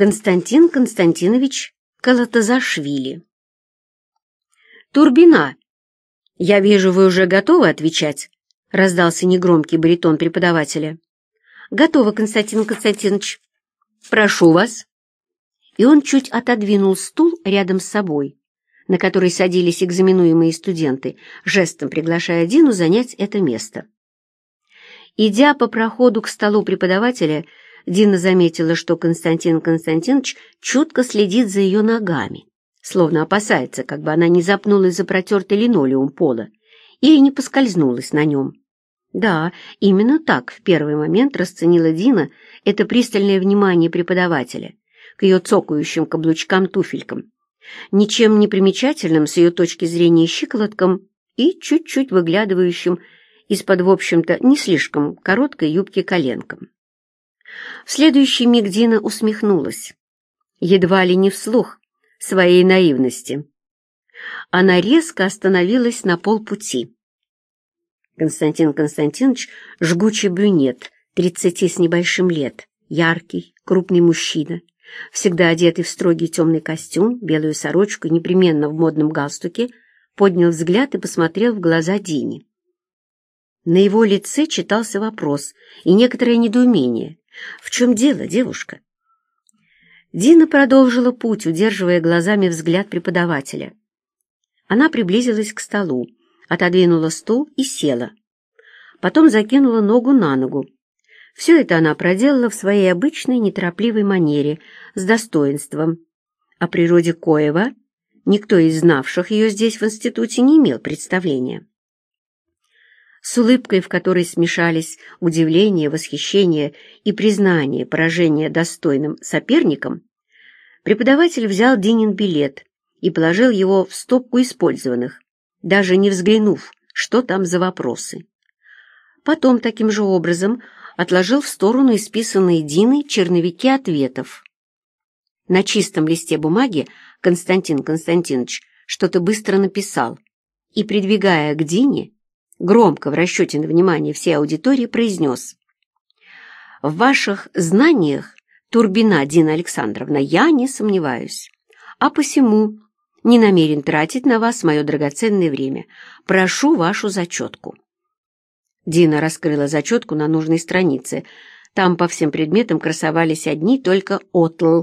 Константин Константинович Калатазашвили. «Турбина, я вижу, вы уже готовы отвечать?» — раздался негромкий баритон преподавателя. «Готово, Константин Константинович. Прошу вас». И он чуть отодвинул стул рядом с собой, на который садились экзаменуемые студенты, жестом приглашая Дину занять это место. Идя по проходу к столу преподавателя, Дина заметила, что Константин Константинович чутко следит за ее ногами, словно опасается, как бы она не запнулась за протертый линолеум пола или не поскользнулась на нем. Да, именно так в первый момент расценила Дина это пристальное внимание преподавателя к ее цокающим каблучкам-туфелькам, ничем не примечательным с ее точки зрения щиколоткам и чуть-чуть выглядывающим из-под, в общем-то, не слишком короткой юбки коленком. В следующий миг Дина усмехнулась, едва ли не вслух своей наивности. Она резко остановилась на полпути. Константин Константинович — жгучий брюнет, тридцати с небольшим лет, яркий, крупный мужчина, всегда одетый в строгий темный костюм, белую сорочку непременно в модном галстуке, поднял взгляд и посмотрел в глаза Дине. На его лице читался вопрос и некоторое недоумение. «В чем дело, девушка?» Дина продолжила путь, удерживая глазами взгляд преподавателя. Она приблизилась к столу, отодвинула стул и села. Потом закинула ногу на ногу. Все это она проделала в своей обычной неторопливой манере, с достоинством. О природе Коева никто из знавших ее здесь в институте не имел представления с улыбкой, в которой смешались удивление, восхищение и признание поражения достойным соперником, преподаватель взял Динин билет и положил его в стопку использованных, даже не взглянув, что там за вопросы. Потом таким же образом отложил в сторону исписанные Диной черновики ответов. На чистом листе бумаги Константин Константинович что-то быстро написал и, придвигая к Дине, громко в расчете на внимание всей аудитории произнес. «В ваших знаниях, Турбина Дина Александровна, я не сомневаюсь, а посему не намерен тратить на вас мое драгоценное время. Прошу вашу зачетку». Дина раскрыла зачетку на нужной странице. Там по всем предметам красовались одни только «отл»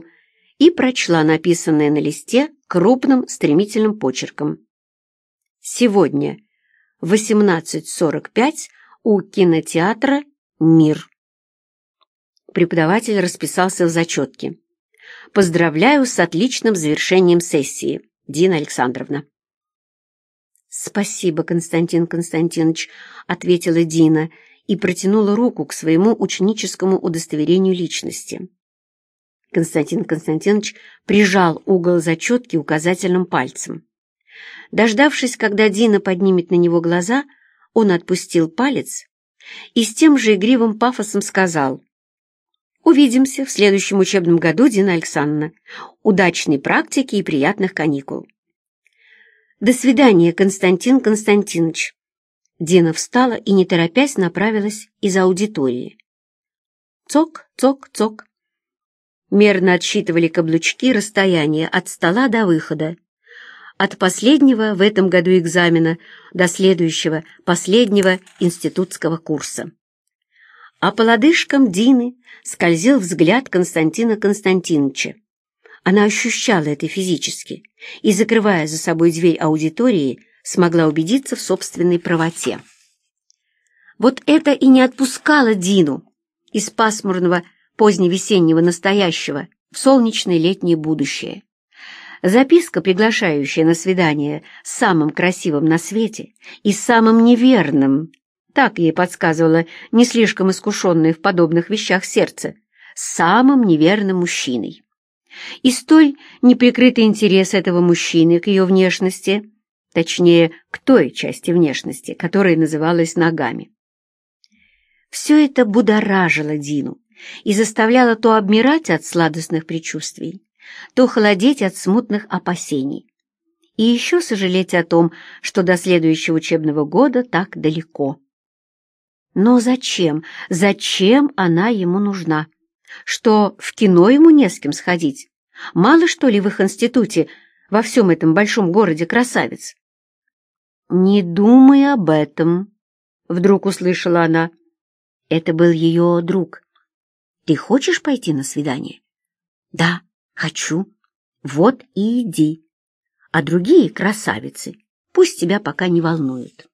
и прочла написанное на листе крупным стремительным почерком. «Сегодня» 18.45 у кинотеатра «Мир». Преподаватель расписался в зачетке. «Поздравляю с отличным завершением сессии, Дина Александровна». «Спасибо, Константин Константинович», — ответила Дина и протянула руку к своему ученическому удостоверению личности. Константин Константинович прижал угол зачетки указательным пальцем. Дождавшись, когда Дина поднимет на него глаза, он отпустил палец и с тем же игривым пафосом сказал «Увидимся в следующем учебном году, Дина Александровна. Удачной практики и приятных каникул». «До свидания, Константин Константинович». Дина встала и, не торопясь, направилась из аудитории. Цок, цок, цок. Мерно отсчитывали каблучки расстояние от стола до выхода от последнего в этом году экзамена до следующего, последнего институтского курса. А по лодыжкам Дины скользил взгляд Константина Константиновича. Она ощущала это физически и, закрывая за собой дверь аудитории, смогла убедиться в собственной правоте. Вот это и не отпускало Дину из пасмурного поздневесеннего настоящего в солнечное летнее будущее. Записка, приглашающая на свидание с самым красивым на свете и самым неверным, так ей подсказывала не слишком искушенное в подобных вещах сердце, самым неверным мужчиной. И столь неприкрытый интерес этого мужчины к ее внешности, точнее, к той части внешности, которая называлась ногами. Все это будоражило Дину и заставляло то обмирать от сладостных предчувствий, то холодеть от смутных опасений. И еще сожалеть о том, что до следующего учебного года так далеко. Но зачем, зачем она ему нужна? Что в кино ему не с кем сходить? Мало, что ли, в их институте, во всем этом большом городе красавиц? «Не думай об этом», — вдруг услышала она. Это был ее друг. «Ты хочешь пойти на свидание?» «Да, хочу. Вот и иди. А другие красавицы пусть тебя пока не волнуют».